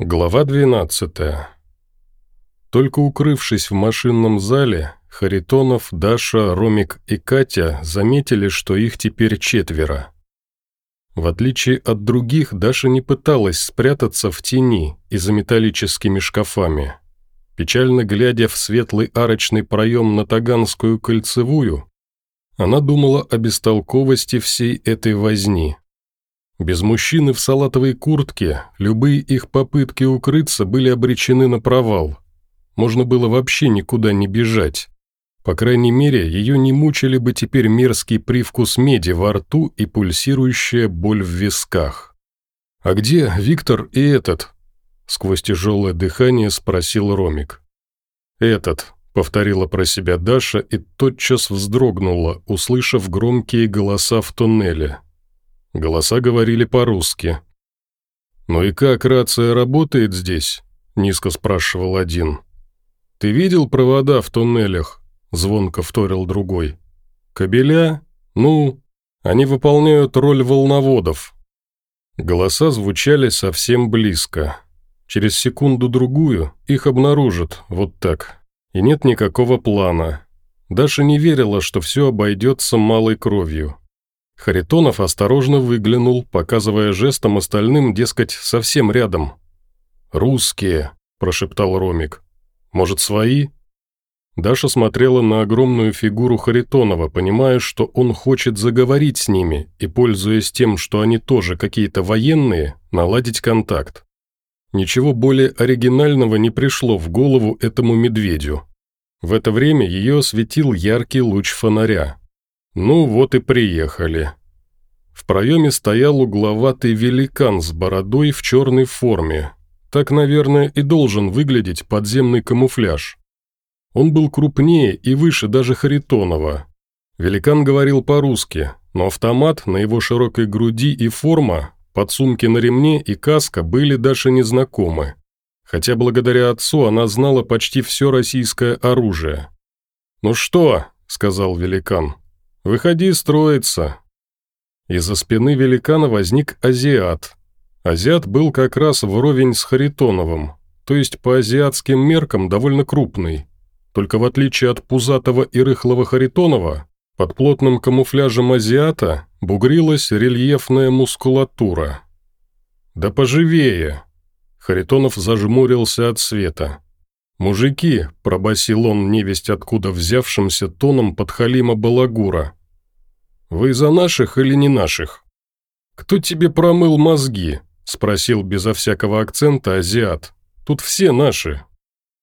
Глава 12. Только укрывшись в машинном зале, Харитонов, Даша, Ромик и Катя заметили, что их теперь четверо. В отличие от других, Даша не пыталась спрятаться в тени и за металлическими шкафами. Печально глядя в светлый арочный проем на Таганскую кольцевую, она думала о бестолковости всей этой возни. Без мужчины в салатовой куртке любые их попытки укрыться были обречены на провал. Можно было вообще никуда не бежать. По крайней мере, ее не мучили бы теперь мерзкий привкус меди во рту и пульсирующая боль в висках. «А где Виктор и этот?» Сквозь тяжелое дыхание спросил Ромик. «Этот», — повторила про себя Даша и тотчас вздрогнула, услышав громкие голоса в туннеле. Голоса говорили по-русски. «Ну и как рация работает здесь?» – низко спрашивал один. «Ты видел провода в туннелях?» – звонко вторил другой. «Кабеля? Ну, они выполняют роль волноводов». Голоса звучали совсем близко. Через секунду-другую их обнаружат, вот так. И нет никакого плана. Даша не верила, что все обойдется малой кровью. Харитонов осторожно выглянул, показывая жестом остальным, дескать, совсем рядом. «Русские», – прошептал Ромик. «Может, свои?» Даша смотрела на огромную фигуру Харитонова, понимая, что он хочет заговорить с ними и, пользуясь тем, что они тоже какие-то военные, наладить контакт. Ничего более оригинального не пришло в голову этому медведю. В это время ее осветил яркий луч фонаря. Ну вот и приехали. В проеме стоял угловатый великан с бородой в черной форме. Так, наверное, и должен выглядеть подземный камуфляж. Он был крупнее и выше даже Харитонова. Великан говорил по-русски, но автомат на его широкой груди и форма, подсумки на ремне и каска были даже незнакомы. Хотя благодаря отцу она знала почти все российское оружие. «Ну что?» – сказал великан. «Выходи строиться». Из-за спины великана возник азиат. Азиат был как раз вровень с Харитоновым, то есть по азиатским меркам довольно крупный. Только в отличие от пузатого и рыхлого Харитонова, под плотным камуфляжем азиата бугрилась рельефная мускулатура. «Да поживее!» Харитонов зажмурился от света. «Мужики», – пробасил он невесть откуда взявшимся тоном подхалима Балагура. «Вы за наших или не наших?» «Кто тебе промыл мозги?» – спросил безо всякого акцента азиат. «Тут все наши».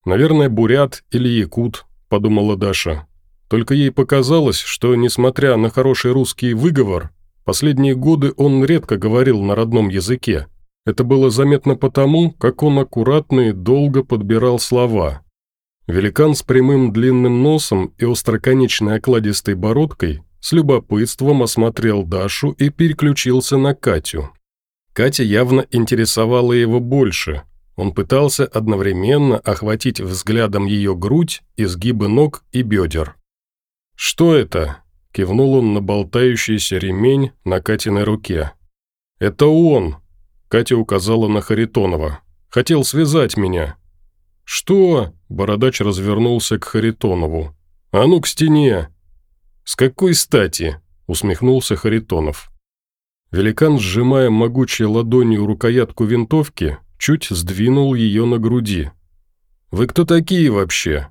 «Наверное, бурят или якут», – подумала Даша. Только ей показалось, что, несмотря на хороший русский выговор, последние годы он редко говорил на родном языке. Это было заметно потому, как он аккуратно и долго подбирал слова. Великан с прямым длинным носом и остроконечной окладистой бородкой с любопытством осмотрел Дашу и переключился на Катю. Катя явно интересовала его больше. Он пытался одновременно охватить взглядом ее грудь, изгибы ног и бедер. «Что это?» – кивнул он на болтающийся ремень на Катиной руке. «Это он!» Катя указала на Харитонова. «Хотел связать меня». «Что?» – Бородач развернулся к Харитонову. «А ну к стене!» «С какой стати?» – усмехнулся Харитонов. Великан, сжимая могучей ладонью рукоятку винтовки, чуть сдвинул ее на груди. «Вы кто такие вообще?»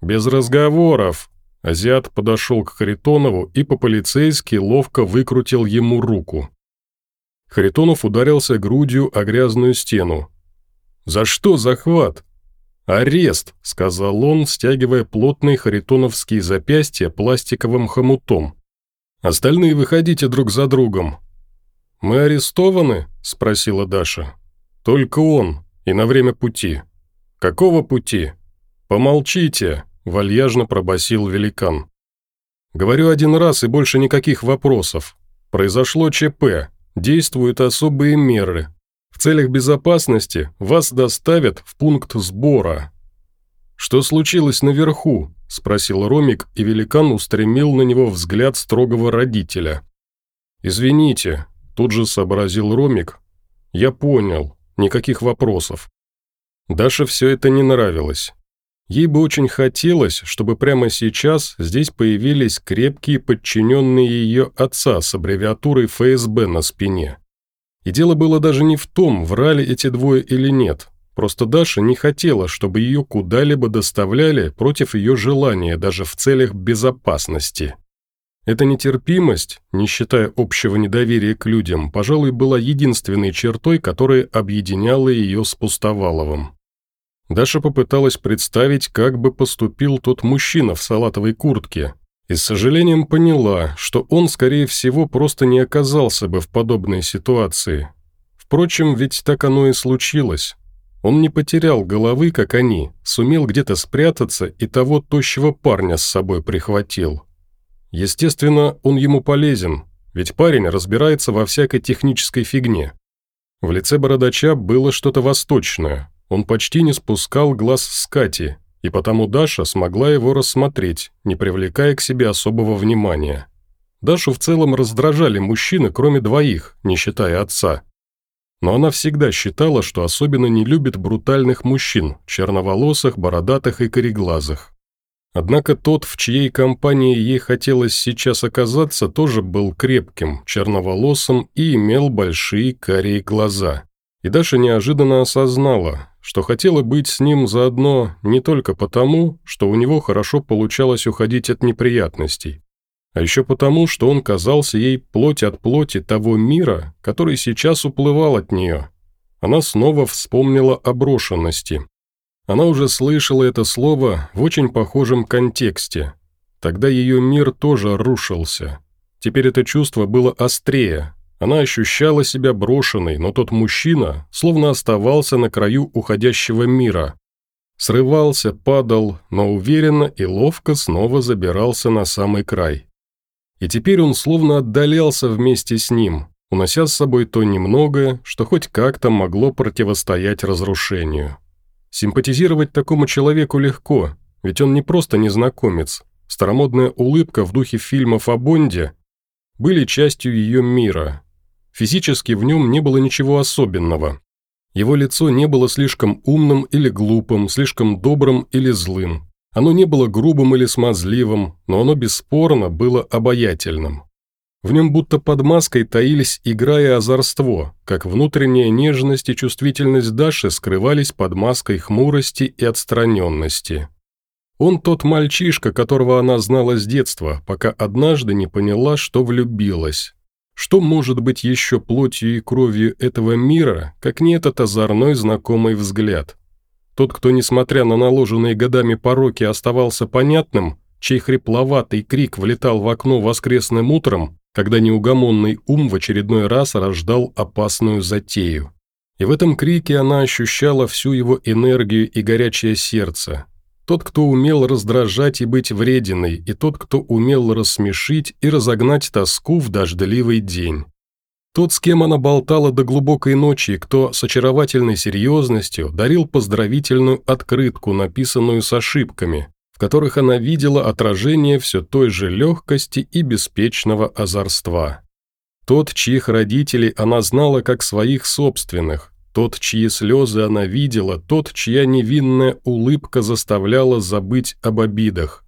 «Без разговоров!» Азиат подошел к Харитонову и по-полицейски ловко выкрутил ему руку. Харитонов ударился грудью о грязную стену. «За что захват?» «Арест», — сказал он, стягивая плотные харитоновские запястья пластиковым хомутом. «Остальные выходите друг за другом». «Мы арестованы?» — спросила Даша. «Только он, и на время пути». «Какого пути?» «Помолчите», — вальяжно пробасил великан. «Говорю один раз и больше никаких вопросов. Произошло ЧП, действуют особые меры. В целях безопасности вас доставят в пункт сбора». «Что случилось наверху?» – спросил Ромик, и великан устремил на него взгляд строгого родителя. «Извините», – тут же сообразил Ромик. «Я понял. Никаких вопросов. Даше все это не нравилось. Ей бы очень хотелось, чтобы прямо сейчас здесь появились крепкие подчиненные ее отца с аббревиатурой ФСБ на спине. И дело было даже не в том, врали эти двое или нет. Просто Даша не хотела, чтобы ее куда-либо доставляли против ее желания, даже в целях безопасности. Эта нетерпимость, не считая общего недоверия к людям, пожалуй, была единственной чертой, которая объединяла ее с Пустоваловым. Даша попыталась представить, как бы поступил тот мужчина в салатовой куртке, и с сожалением поняла, что он, скорее всего, просто не оказался бы в подобной ситуации. Впрочем, ведь так оно и случилось. Он не потерял головы, как они, сумел где-то спрятаться и того тощего парня с собой прихватил. Естественно, он ему полезен, ведь парень разбирается во всякой технической фигне. В лице бородача было что-то восточное, он почти не спускал глаз с Кати, и потому Даша смогла его рассмотреть, не привлекая к себе особого внимания. Дашу в целом раздражали мужчины, кроме двоих, не считая отца. Но она всегда считала, что особенно не любит брутальных мужчин, черноволосых, бородатых и кореглазых. Однако тот, в чьей компании ей хотелось сейчас оказаться, тоже был крепким, черноволосым и имел большие карие глаза. И Даша неожиданно осознала, что хотела быть с ним заодно не только потому, что у него хорошо получалось уходить от неприятностей, а еще потому, что он казался ей плоть от плоти того мира, который сейчас уплывал от нее. Она снова вспомнила о брошенности. Она уже слышала это слово в очень похожем контексте. Тогда ее мир тоже рушился. Теперь это чувство было острее, она ощущала себя брошенной, но тот мужчина словно оставался на краю уходящего мира. Срывался, падал, но уверенно и ловко снова забирался на самый край. И теперь он словно отдалялся вместе с ним, унося с собой то немногое, что хоть как-то могло противостоять разрушению. Симпатизировать такому человеку легко, ведь он не просто незнакомец. Старомодная улыбка в духе фильмов о Бонде были частью ее мира, Физически в нем не было ничего особенного. Его лицо не было слишком умным или глупым, слишком добрым или злым. Оно не было грубым или смазливым, но оно бесспорно было обаятельным. В нем будто под маской таились игра и озорство, как внутренняя нежность и чувствительность Даши скрывались под маской хмурости и отстраненности. Он тот мальчишка, которого она знала с детства, пока однажды не поняла, что влюбилась. Что может быть еще плотью и кровью этого мира, как не этот озорной знакомый взгляд? Тот, кто, несмотря на наложенные годами пороки, оставался понятным, чей хрипловатый крик влетал в окно воскресным утром, когда неугомонный ум в очередной раз рождал опасную затею. И в этом крике она ощущала всю его энергию и горячее сердце, тот, кто умел раздражать и быть врединой, и тот, кто умел рассмешить и разогнать тоску в дождливый день. Тот, с кем она болтала до глубокой ночи, кто с очаровательной серьезностью дарил поздравительную открытку, написанную с ошибками, в которых она видела отражение все той же легкости и беспечного озорства. Тот, чьих родителей она знала как своих собственных, тот, чьи слезы она видела, тот, чья невинная улыбка заставляла забыть об обидах.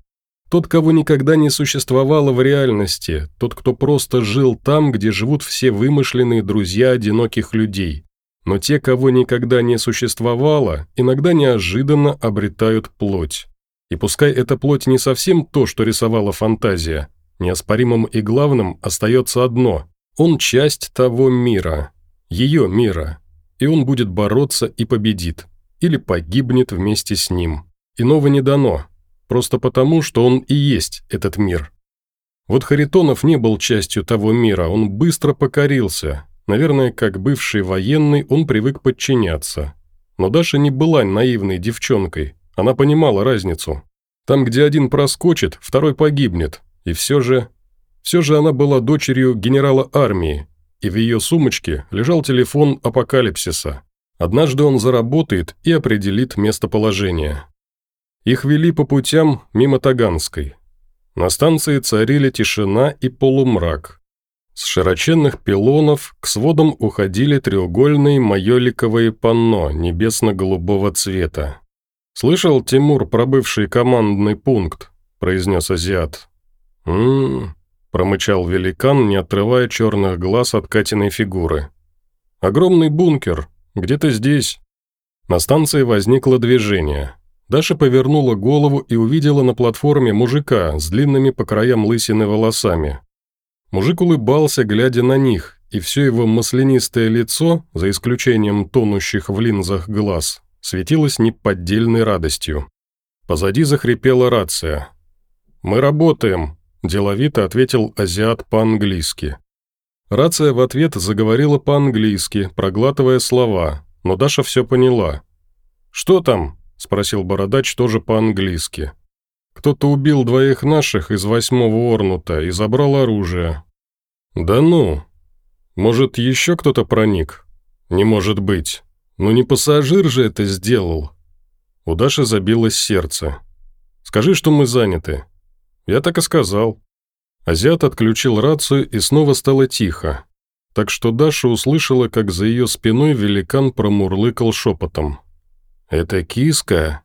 Тот, кого никогда не существовало в реальности, тот, кто просто жил там, где живут все вымышленные друзья одиноких людей. Но те, кого никогда не существовало, иногда неожиданно обретают плоть. И пускай эта плоть не совсем то, что рисовала фантазия, неоспоримым и главным остается одно – он часть того мира, ее мира, и он будет бороться и победит, или погибнет вместе с ним. Иного не дано, просто потому, что он и есть этот мир. Вот Харитонов не был частью того мира, он быстро покорился. Наверное, как бывший военный, он привык подчиняться. Но Даша не была наивной девчонкой, она понимала разницу. Там, где один проскочит, второй погибнет. И все же... Все же она была дочерью генерала армии, и в ее сумочке лежал телефон апокалипсиса. Однажды он заработает и определит местоположение. Их вели по путям мимо Таганской. На станции царили тишина и полумрак. С широченных пилонов к сводам уходили треугольные майоликовые панно небесно-голубого цвета. «Слышал, Тимур, про бывший командный пункт?» – произнес азиат. «М-м-м», промычал великан, не отрывая черных глаз от Катиной фигуры. «Огромный бункер, где-то здесь». На станции возникло движение. Даша повернула голову и увидела на платформе мужика с длинными по краям лысины волосами. Мужик улыбался, глядя на них, и все его маслянистое лицо, за исключением тонущих в линзах глаз, светилось неподдельной радостью. Позади захрипела рация. «Мы работаем», – деловито ответил азиат по-английски. Рация в ответ заговорила по-английски, проглатывая слова, но Даша все поняла. «Что там?» – спросил бородач тоже по-английски. Кто-то убил двоих наших из восьмого Орнута и забрал оружие. Да ну. Может, еще кто-то проник? Не может быть. Ну не пассажир же это сделал. У Даши забилось сердце. Скажи, что мы заняты. Я так и сказал. Азиат отключил рацию и снова стало тихо. Так что Даша услышала, как за ее спиной великан промурлыкал шепотом. «Это киска?»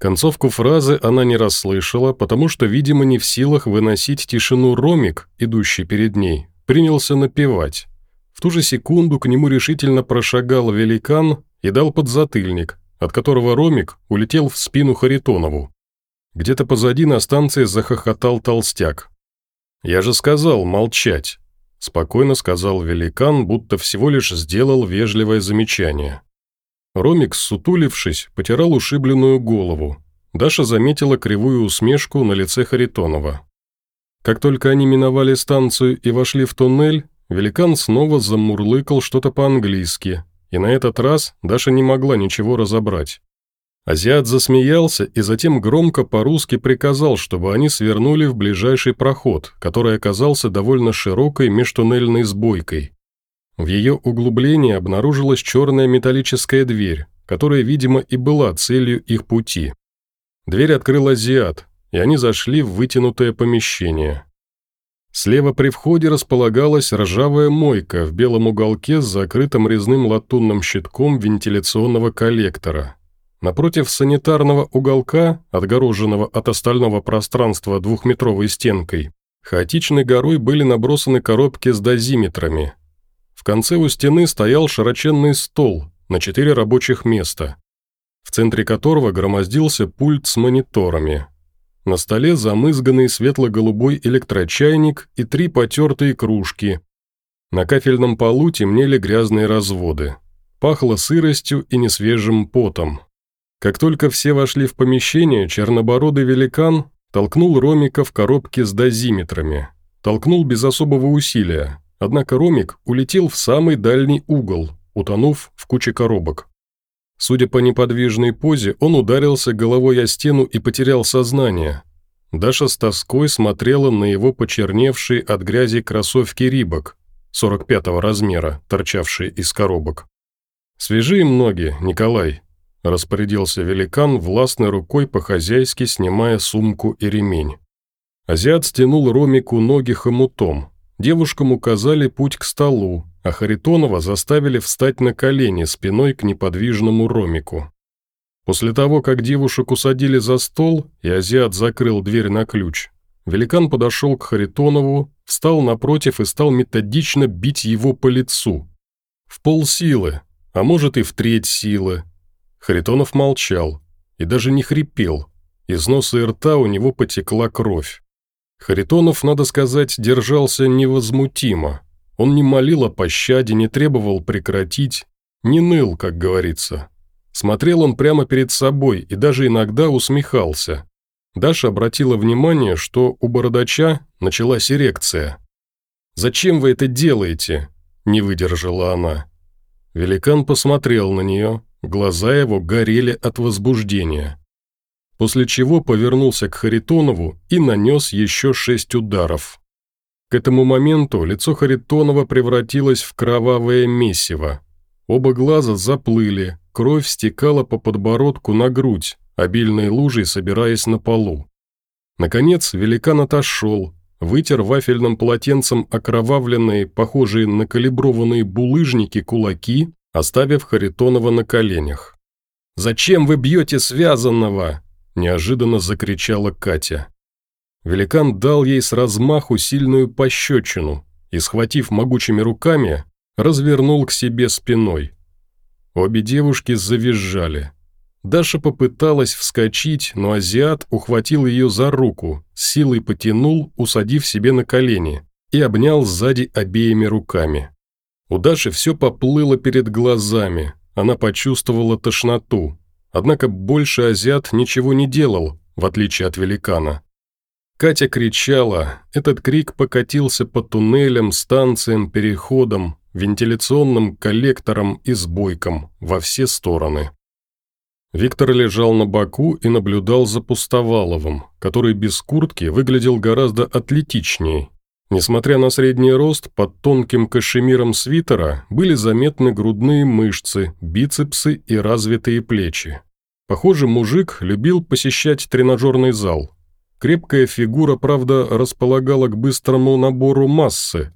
Концовку фразы она не расслышала, потому что, видимо, не в силах выносить тишину Ромик, идущий перед ней, принялся напевать. В ту же секунду к нему решительно прошагал великан и дал подзатыльник, от которого Ромик улетел в спину Харитонову. Где-то позади на станции захохотал толстяк. «Я же сказал молчать», – спокойно сказал великан, будто всего лишь сделал вежливое замечание. Ромик, сутулившись, потирал ушибленную голову. Даша заметила кривую усмешку на лице Харитонова. Как только они миновали станцию и вошли в туннель, великан снова замурлыкал что-то по-английски, и на этот раз Даша не могла ничего разобрать. Азиат засмеялся и затем громко по-русски приказал, чтобы они свернули в ближайший проход, который оказался довольно широкой межтуннельной сбойкой. В ее углублении обнаружилась черная металлическая дверь, которая, видимо, и была целью их пути. Дверь открыл азиат, и они зашли в вытянутое помещение. Слева при входе располагалась ржавая мойка в белом уголке с закрытым резным латунным щитком вентиляционного коллектора. Напротив санитарного уголка, отгороженного от остального пространства двухметровой стенкой, хаотичной горой были набросаны коробки с дозиметрами, в конце у стены стоял широченный стол на четыре рабочих места, в центре которого громоздился пульт с мониторами. На столе замызганный светло-голубой электрочайник и три потертые кружки. На кафельном полу темнели грязные разводы. Пахло сыростью и несвежим потом. Как только все вошли в помещение, чернобородый великан толкнул Ромика в коробке с дозиметрами. Толкнул без особого усилия, Однако Ромик улетел в самый дальний угол, утонув в куче коробок. Судя по неподвижной позе, он ударился головой о стену и потерял сознание. Даша с тоской смотрела на его почерневшие от грязи кроссовки Рибок, 45-го размера, торчавшие из коробок. «Свяжи им ноги, Николай», – распорядился великан, властной рукой по-хозяйски снимая сумку и ремень. Азиат стянул Ромику ноги хомутом, Девушкам указали путь к столу, а Харитонова заставили встать на колени спиной к неподвижному ромику. После того, как девушек усадили за стол, и азиат закрыл дверь на ключ, великан подошел к Харитонову, встал напротив и стал методично бить его по лицу. В полсилы, а может и в треть силы. Харитонов молчал и даже не хрипел. Из носа и рта у него потекла кровь. Харитонов, надо сказать, держался невозмутимо. Он не молил о пощаде, не требовал прекратить, не ныл, как говорится. Смотрел он прямо перед собой и даже иногда усмехался. Даша обратила внимание, что у бородача началась эрекция. «Зачем вы это делаете?» – не выдержала она. Великан посмотрел на нее, глаза его горели от возбуждения после чего повернулся к Харитонову и нанес еще шесть ударов. К этому моменту лицо Харитонова превратилось в кровавое месиво. Оба глаза заплыли, кровь стекала по подбородку на грудь, обильной лужей собираясь на полу. Наконец великан отошел, вытер вафельным полотенцем окровавленные, похожие на калиброванные булыжники, кулаки, оставив Харитонова на коленях. «Зачем вы бьете связанного?» – неожиданно закричала Катя. Великан дал ей с размаху сильную пощечину и, схватив могучими руками, развернул к себе спиной. Обе девушки завизжали. Даша попыталась вскочить, но азиат ухватил ее за руку, силой потянул, усадив себе на колени, и обнял сзади обеими руками. У Даши все поплыло перед глазами, она почувствовала тошноту, однако больше азиат ничего не делал, в отличие от великана. Катя кричала, этот крик покатился по туннелям, станциям, переходам, вентиляционным коллекторам и сбойкам во все стороны. Виктор лежал на боку и наблюдал за Пустоваловым, который без куртки выглядел гораздо атлетичнее. Несмотря на средний рост, под тонким кашемиром свитера были заметны грудные мышцы, бицепсы и развитые плечи. Похоже, мужик любил посещать тренажерный зал. Крепкая фигура, правда, располагала к быстрому набору массы.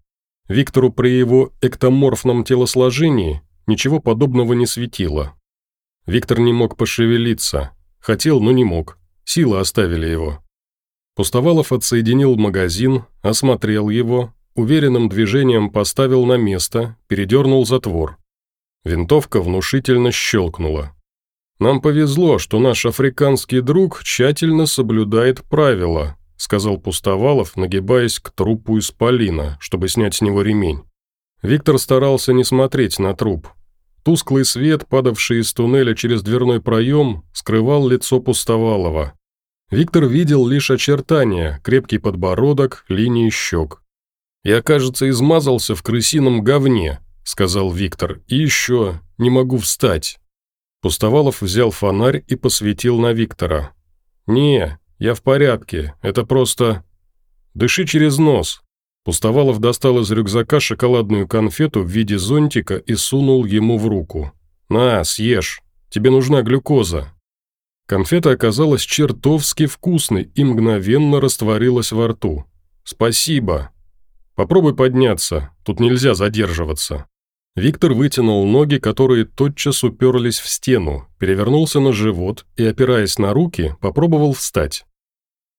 Виктору при его эктоморфном телосложении ничего подобного не светило. Виктор не мог пошевелиться. Хотел, но не мог. Силы оставили его. Пустовалов отсоединил магазин, осмотрел его, уверенным движением поставил на место, передернул затвор. Винтовка внушительно щелкнула. «Нам повезло, что наш африканский друг тщательно соблюдает правила», сказал Пустовалов, нагибаясь к трупу исполина, чтобы снять с него ремень. Виктор старался не смотреть на труп. Тусклый свет, падавший из туннеля через дверной проем, скрывал лицо Пустовалова. Виктор видел лишь очертания, крепкий подбородок, линии щек. «Я, кажется, измазался в крысином говне», — сказал Виктор, — «и еще не могу встать». Пустовалов взял фонарь и посветил на Виктора. «Не, я в порядке, это просто...» «Дыши через нос». Пустовалов достал из рюкзака шоколадную конфету в виде зонтика и сунул ему в руку. «На, съешь, тебе нужна глюкоза». Конфета оказалась чертовски вкусной и мгновенно растворилась во рту. «Спасибо. Попробуй подняться, тут нельзя задерживаться». Виктор вытянул ноги, которые тотчас уперлись в стену, перевернулся на живот и, опираясь на руки, попробовал встать.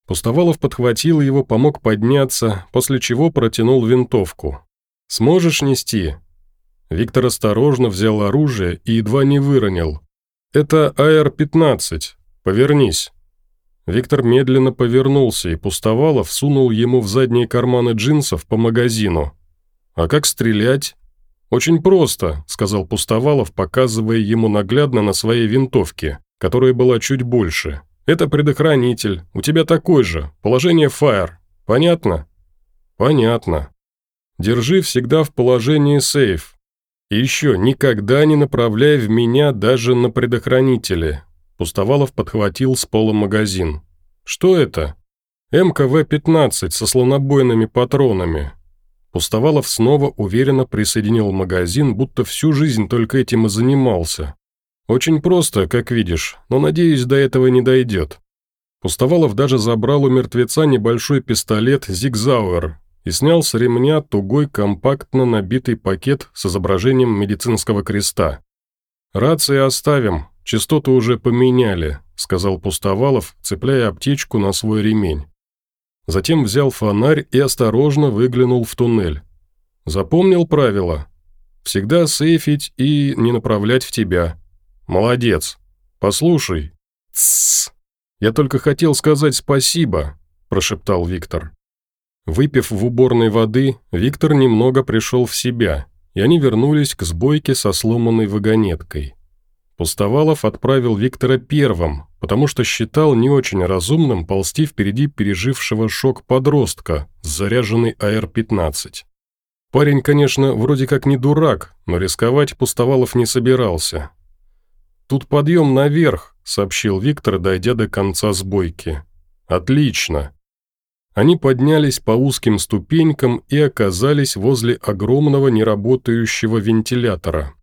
Пустовалов подхватил его, помог подняться, после чего протянул винтовку. «Сможешь нести?» Виктор осторожно взял оружие и едва не выронил. «Это АР-15. Повернись». Виктор медленно повернулся, и Пустовалов сунул ему в задние карманы джинсов по магазину. «А как стрелять?» «Очень просто», – сказал Пустовалов, показывая ему наглядно на своей винтовке, которая была чуть больше. «Это предохранитель. У тебя такой же. Положение фаер. Понятно?» «Понятно. Держи всегда в положении сейф. И еще, никогда не направляй в меня даже на предохранителе». Пустовалов подхватил с пола магазин. «Что это?» «МКВ-15 со слонобойными патронами. Пустовалов снова уверенно присоединил магазин, будто всю жизнь только этим и занимался. Очень просто, как видишь, но, надеюсь, до этого не дойдет. Пустовалов даже забрал у мертвеца небольшой пистолет «Зигзауэр» и снял с ремня тугой компактно набитый пакет с изображением медицинского креста. «Рации оставим, частоты уже поменяли», — сказал Пустовалов, цепляя аптечку на свой ремень. Затем взял фонарь и осторожно выглянул в туннель. Запомнил правило? Всегда сейфить и не направлять в тебя. Молодец. Послушай. Тссс. Я только хотел сказать спасибо, прошептал Виктор. Выпив в уборной воды, Виктор немного пришел в себя, и они вернулись к сбойке со сломанной вагонеткой. Пустовалов отправил Виктора первым, потому что считал не очень разумным ползти впереди пережившего шок подростка с заряженной АР-15. Парень, конечно, вроде как не дурак, но рисковать Пустовалов не собирался. «Тут подъем наверх», — сообщил Виктор, дойдя до конца сбойки. «Отлично». Они поднялись по узким ступенькам и оказались возле огромного неработающего вентилятора.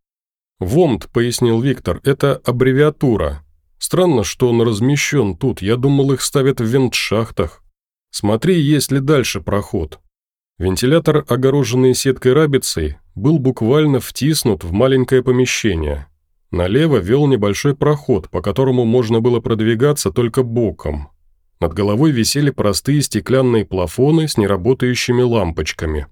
«ВОМТ», — пояснил Виктор, — «это аббревиатура. Странно, что он размещен тут, я думал, их ставят в вентшахтах». Смотри, есть ли дальше проход». Вентилятор, огороженный сеткой рабицей, был буквально втиснут в маленькое помещение. Налево вел небольшой проход, по которому можно было продвигаться только боком. Над головой висели простые стеклянные плафоны с неработающими лампочками.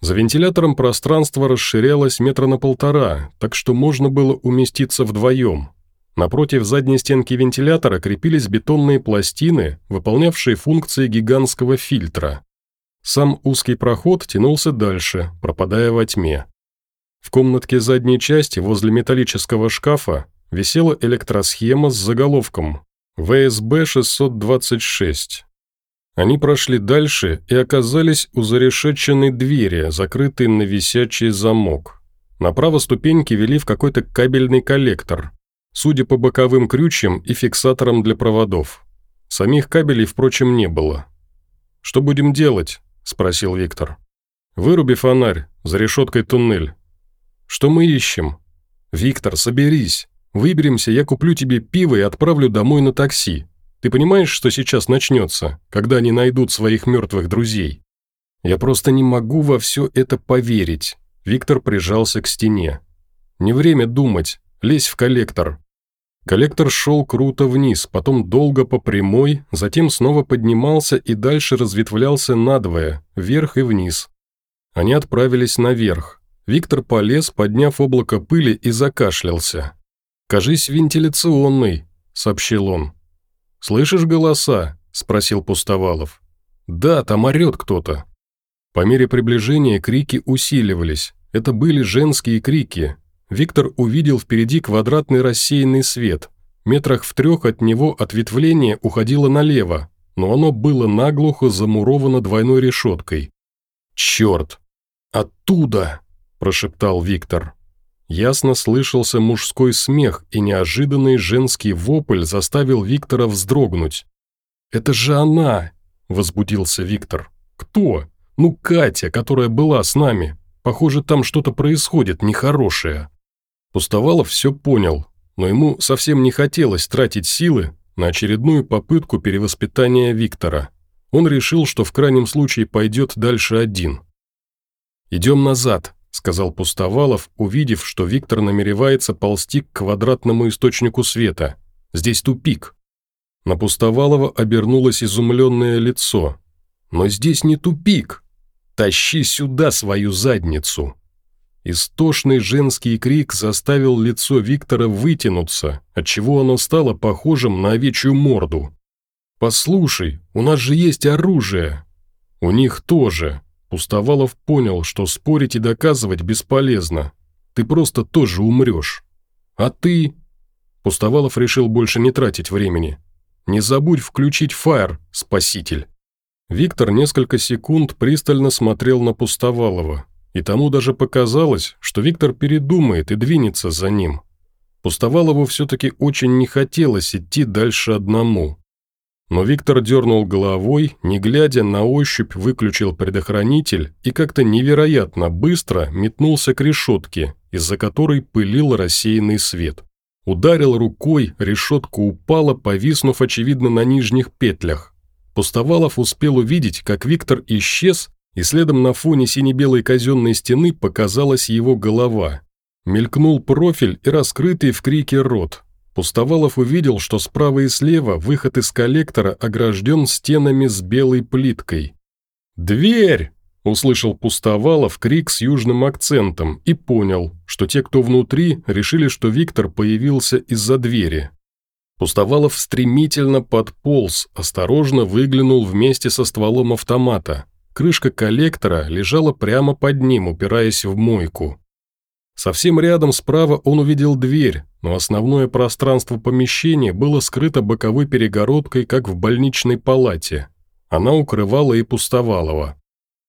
За вентилятором пространство расширялось метра на полтора, так что можно было уместиться вдвоем. Напротив задней стенки вентилятора крепились бетонные пластины, выполнявшие функции гигантского фильтра. Сам узкий проход тянулся дальше, пропадая во тьме. В комнатке задней части возле металлического шкафа висела электросхема с заголовком «ВСБ-626». Они прошли дальше и оказались у зарешетченной двери, закрытой на висячий замок. Направо ступеньки вели в какой-то кабельный коллектор, судя по боковым крючьям и фиксаторам для проводов. Самих кабелей, впрочем, не было. «Что будем делать?» – спросил Виктор. «Выруби фонарь, за решеткой туннель. Что мы ищем? Виктор, соберись. Выберемся, я куплю тебе пиво и отправлю домой на такси. Ты понимаешь, что сейчас начнется, когда они найдут своих мертвых друзей? Я просто не могу во все это поверить. Виктор прижался к стене. Не время думать, лезь в коллектор. Коллектор шел круто вниз, потом долго по прямой, затем снова поднимался и дальше разветвлялся надвое, вверх и вниз. Они отправились наверх. Виктор полез, подняв облако пыли и закашлялся. «Кажись, вентиляционный», — сообщил он. «Слышишь голоса?» — спросил Пустовалов. «Да, там орет кто-то». По мере приближения крики усиливались. Это были женские крики. Виктор увидел впереди квадратный рассеянный свет. Метрах в трех от него ответвление уходило налево, но оно было наглухо замуровано двойной решеткой. «Черт! Оттуда!» Прошептал Виктор. Ясно слышался мужской смех, и неожиданный женский вопль заставил Виктора вздрогнуть. «Это же она!» – возбудился Виктор. «Кто? Ну, Катя, которая была с нами. Похоже, там что-то происходит нехорошее». Пустовалов все понял, но ему совсем не хотелось тратить силы на очередную попытку перевоспитания Виктора. Он решил, что в крайнем случае пойдет дальше один. «Идем назад», сказал Пустовалов, увидев, что Виктор намеревается ползти к квадратному источнику света. «Здесь тупик». На Пустовалова обернулось изумленное лицо. «Но здесь не тупик. Тащи сюда свою задницу». Истошный женский крик заставил лицо Виктора вытянуться, отчего оно стало похожим на овечью морду. «Послушай, у нас же есть оружие». «У них тоже», Пустовалов понял, что спорить и доказывать бесполезно. Ты просто тоже умрешь. А ты... Пустовалов решил больше не тратить времени. Не забудь включить фаер, спаситель. Виктор несколько секунд пристально смотрел на Пустовалова, и тому даже показалось, что Виктор передумает и двинется за ним. Пустовалову все-таки очень не хотелось идти дальше одному. Но Виктор дернул головой, не глядя, на ощупь выключил предохранитель и как-то невероятно быстро метнулся к решетке, из-за которой пылил рассеянный свет. Ударил рукой, решетка упала, повиснув, очевидно, на нижних петлях. Пустовалов успел увидеть, как Виктор исчез, и следом на фоне сине-белой казенной стены показалась его голова. Мелькнул профиль и раскрытый в крике рот. Пустовалов увидел, что справа и слева выход из коллектора огражден стенами с белой плиткой. «Дверь!» – услышал Пустовалов крик с южным акцентом и понял, что те, кто внутри, решили, что Виктор появился из-за двери. Пустовалов стремительно подполз, осторожно выглянул вместе со стволом автомата. Крышка коллектора лежала прямо под ним, упираясь в мойку. Совсем рядом справа он увидел дверь, но основное пространство помещения было скрыто боковой перегородкой, как в больничной палате. Она укрывала и пустовалого.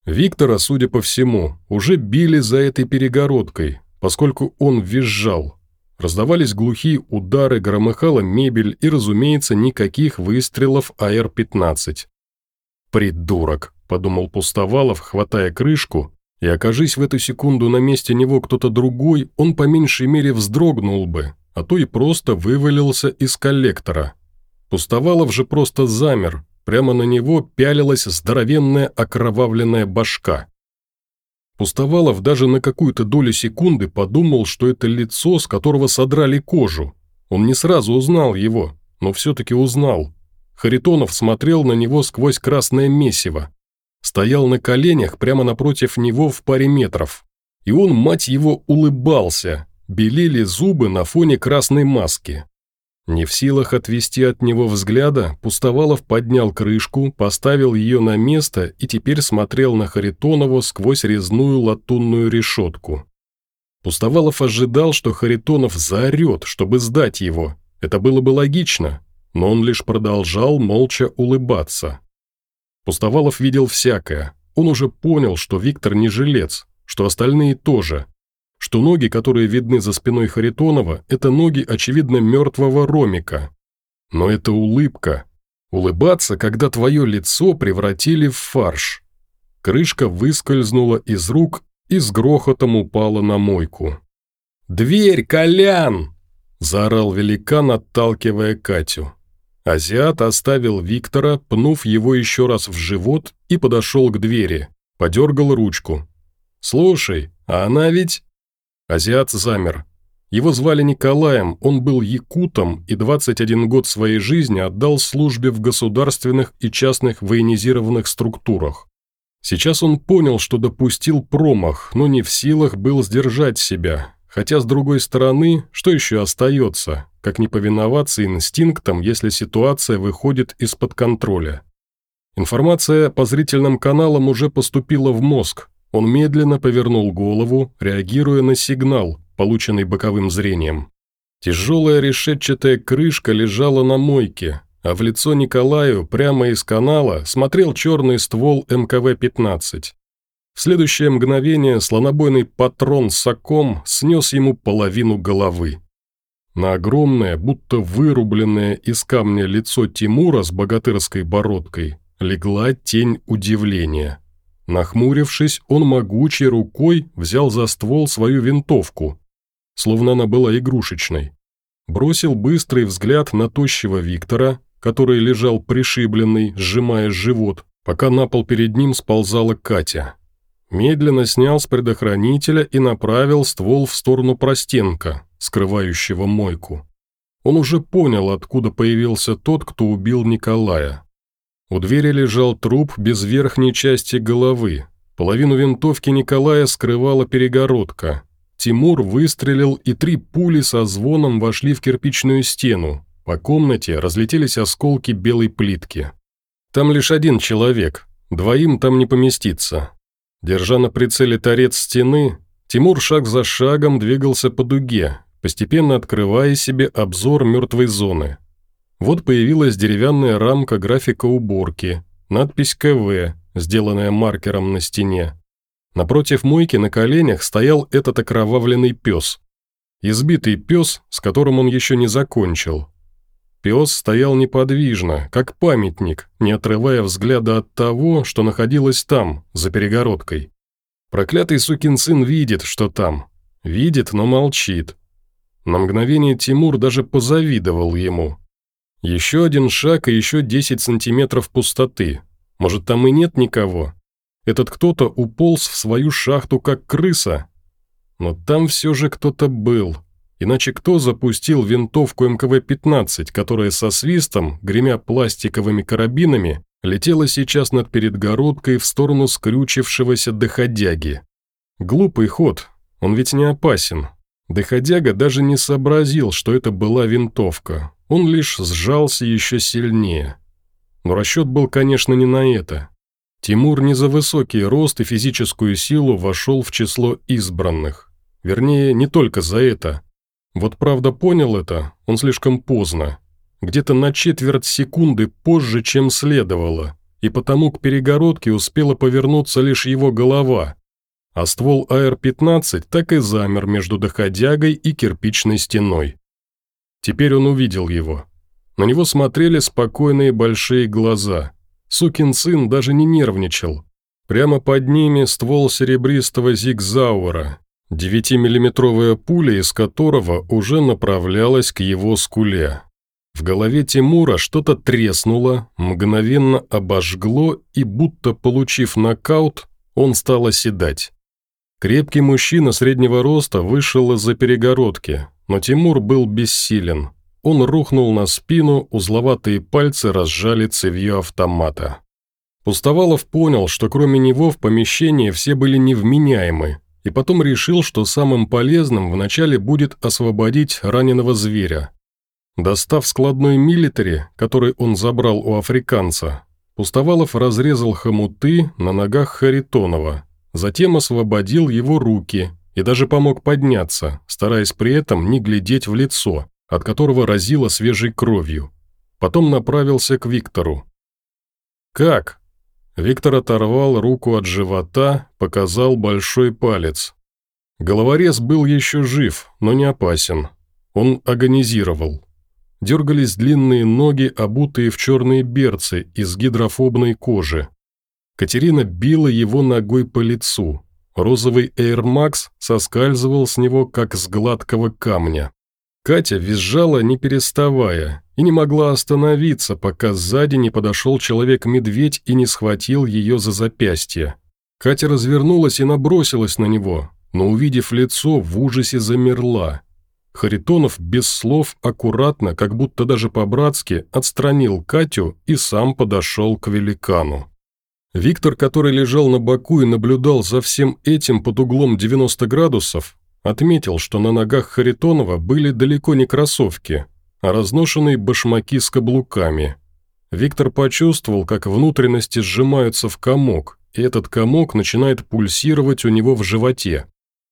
Виктора, судя по всему, уже били за этой перегородкой, поскольку он визжал. Раздавались глухие удары, громыхала мебель и, разумеется, никаких выстрелов АР-15. «Придурок», – подумал Пустовалов, хватая крышку и окажись в эту секунду на месте него кто-то другой, он по меньшей мере вздрогнул бы, а то и просто вывалился из коллектора. Пустовалов же просто замер, прямо на него пялилась здоровенная окровавленная башка. Пустовалов даже на какую-то долю секунды подумал, что это лицо, с которого содрали кожу. Он не сразу узнал его, но все-таки узнал. Харитонов смотрел на него сквозь красное месиво. Стоял на коленях прямо напротив него в паре метров. И он, мать его, улыбался. Белели зубы на фоне красной маски. Не в силах отвести от него взгляда, Пустовалов поднял крышку, поставил ее на место и теперь смотрел на Харитонову сквозь резную латунную решетку. Пустовалов ожидал, что Харитонов заорет, чтобы сдать его. Это было бы логично, но он лишь продолжал молча улыбаться. Пустовалов видел всякое. Он уже понял, что Виктор не жилец, что остальные тоже что ноги, которые видны за спиной Харитонова, это ноги, очевидно, мертвого Ромика. Но это улыбка. Улыбаться, когда твое лицо превратили в фарш. Крышка выскользнула из рук и с грохотом упала на мойку. «Дверь, Колян!» – заорал великан, отталкивая Катю. Азиат оставил Виктора, пнув его еще раз в живот и подошел к двери. Подергал ручку. «Слушай, а она ведь...» Азиат замер. Его звали Николаем, он был якутом и 21 год своей жизни отдал службе в государственных и частных военизированных структурах. Сейчас он понял, что допустил промах, но не в силах был сдержать себя. Хотя, с другой стороны, что еще остается, как не повиноваться инстинктам, если ситуация выходит из-под контроля. Информация по зрительным каналам уже поступила в мозг, он медленно повернул голову, реагируя на сигнал, полученный боковым зрением. Тяжелая решетчатая крышка лежала на мойке, а в лицо Николаю прямо из канала смотрел черный ствол МКВ-15. В следующее мгновение слонобойный патрон соком снес ему половину головы. На огромное, будто вырубленное из камня лицо Тимура с богатырской бородкой легла тень удивления. Нахмурившись, он могучей рукой взял за ствол свою винтовку, словно она была игрушечной. Бросил быстрый взгляд на тощего Виктора, который лежал пришибленный, сжимая живот, пока на пол перед ним сползала Катя. Медленно снял с предохранителя и направил ствол в сторону простенка, скрывающего мойку. Он уже понял, откуда появился тот, кто убил Николая. У двери лежал труп без верхней части головы. Половину винтовки Николая скрывала перегородка. Тимур выстрелил, и три пули со звоном вошли в кирпичную стену. По комнате разлетелись осколки белой плитки. Там лишь один человек, двоим там не поместиться. Держа на прицеле торец стены, Тимур шаг за шагом двигался по дуге, постепенно открывая себе обзор мертвой зоны. Вот появилась деревянная рамка графика уборки, надпись «КВ», сделанная маркером на стене. Напротив мойки на коленях стоял этот окровавленный пес. Избитый пес, с которым он еще не закончил. Пес стоял неподвижно, как памятник, не отрывая взгляда от того, что находилось там, за перегородкой. Проклятый сукин сын видит, что там. Видит, но молчит. На мгновение Тимур даже позавидовал ему. Еще один шаг и еще 10 сантиметров пустоты. Может, там и нет никого? Этот кто-то уполз в свою шахту, как крыса. Но там все же кто-то был. Иначе кто запустил винтовку МКВ-15, которая со свистом, гремя пластиковыми карабинами, летела сейчас над передгородкой в сторону скрючившегося доходяги? Глупый ход, он ведь не опасен. Доходяга даже не сообразил, что это была винтовка. Он лишь сжался еще сильнее. Но расчет был, конечно, не на это. Тимур не за высокий рост и физическую силу вошел в число избранных. Вернее, не только за это. Вот правда понял это, он слишком поздно. Где-то на четверть секунды позже, чем следовало, и потому к перегородке успела повернуться лишь его голова, а ствол АР-15 так и замер между доходягой и кирпичной стеной. Теперь он увидел его. На него смотрели спокойные большие глаза. Сукин сын даже не нервничал. Прямо под ними ствол серебристого зигзауэра, девятимиллиметровая пуля из которого уже направлялась к его скуле. В голове Тимура что-то треснуло, мгновенно обожгло, и будто получив нокаут, он стал оседать. Крепкий мужчина среднего роста вышел из-за перегородки, но Тимур был бессилен. Он рухнул на спину, узловатые пальцы разжали цевьё автомата. Пустовалов понял, что кроме него в помещении все были невменяемы, и потом решил, что самым полезным вначале будет освободить раненого зверя. Достав складной милитари, который он забрал у африканца, Пустовалов разрезал хомуты на ногах Харитонова, затем освободил его руки и даже помог подняться, стараясь при этом не глядеть в лицо, от которого разило свежей кровью. Потом направился к Виктору. «Как?» Виктор оторвал руку от живота, показал большой палец. Головорез был еще жив, но не опасен. Он агонизировал. Дергались длинные ноги, обутые в черные берцы из гидрофобной кожи. Катерина била его ногой по лицу. Розовый Air Max соскальзывал с него, как с гладкого камня. Катя визжала, не переставая, и не могла остановиться, пока сзади не подошел человек-медведь и не схватил ее за запястье. Катя развернулась и набросилась на него, но, увидев лицо, в ужасе замерла. Харитонов без слов аккуратно, как будто даже по-братски, отстранил Катю и сам подошел к великану. Виктор, который лежал на боку и наблюдал за всем этим под углом 90 градусов, Отметил, что на ногах Харитонова были далеко не кроссовки, а разношенные башмаки с каблуками. Виктор почувствовал, как внутренности сжимаются в комок, и этот комок начинает пульсировать у него в животе.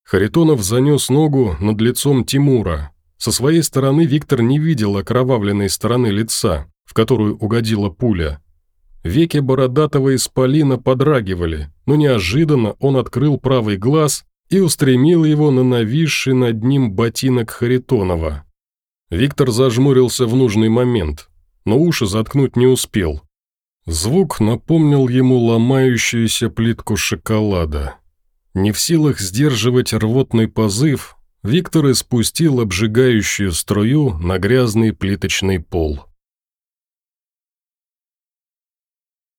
Харитонов занес ногу над лицом Тимура. Со своей стороны Виктор не видел окровавленной стороны лица, в которую угодила пуля. Веки бородатого исполина подрагивали, но неожиданно он открыл правый глаз и устремил его на нависший над ним ботинок Харитонова. Виктор зажмурился в нужный момент, но уши заткнуть не успел. Звук напомнил ему ломающуюся плитку шоколада. Не в силах сдерживать рвотный позыв, Виктор испустил обжигающую струю на грязный плиточный пол.